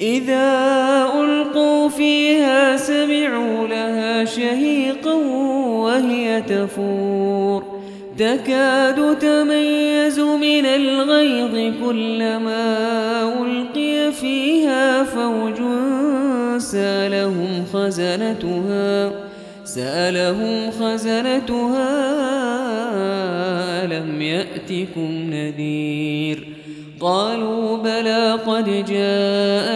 إذا ألقوا فيها سمعوا لها شهيقا وهي تفور. تكاد تميز من الغيظ كلما ألقي فيها فوج سالهم خزنتها سألهم خزنتها ألم يأتكم نذير؟ قالوا بلى قد جاءنا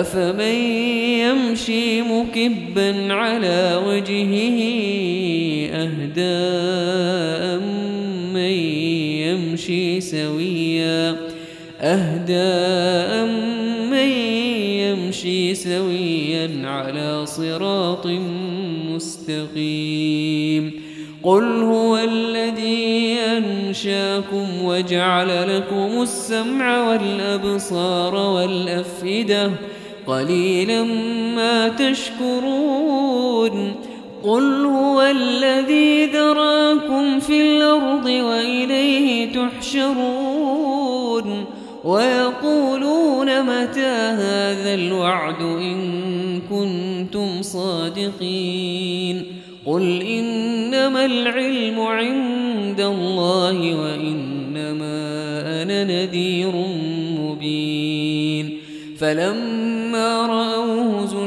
أفمن يمشي مكبا على وجهه أهداء من يمشي سويا؟ أهداء من يمشي سويا على صراط مستقيم؟ قل هو الذي أنشاكم وجعل لكم السمع والأبصار والأفئدة والأفئدة قليلا ما تشكرون قل هو الذي ذراكم في الأرض وإليه تحشرون ويقولون متى هذا الوعد إن كنتم صادقين قل إنما العلم عند الله وإنما أنا نذير مبين فلما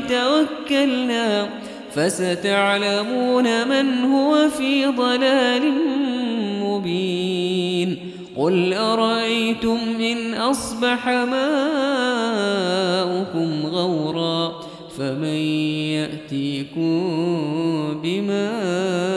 توكلنا فستعلمون من هو في ضلال مبين. قل أرأيتم إن أصبح ماءكم غورا فمن يأتيكم بماء